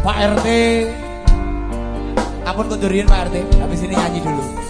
Pak RT Ampun kundurian Pak RT Habis ini nyanyi dulu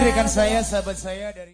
rekan saya, sahabat saya dari